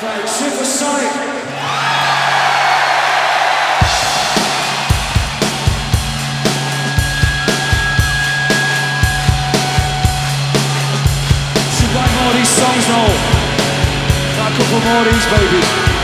Super Sonic. So more these songs now. A couple more of these babies.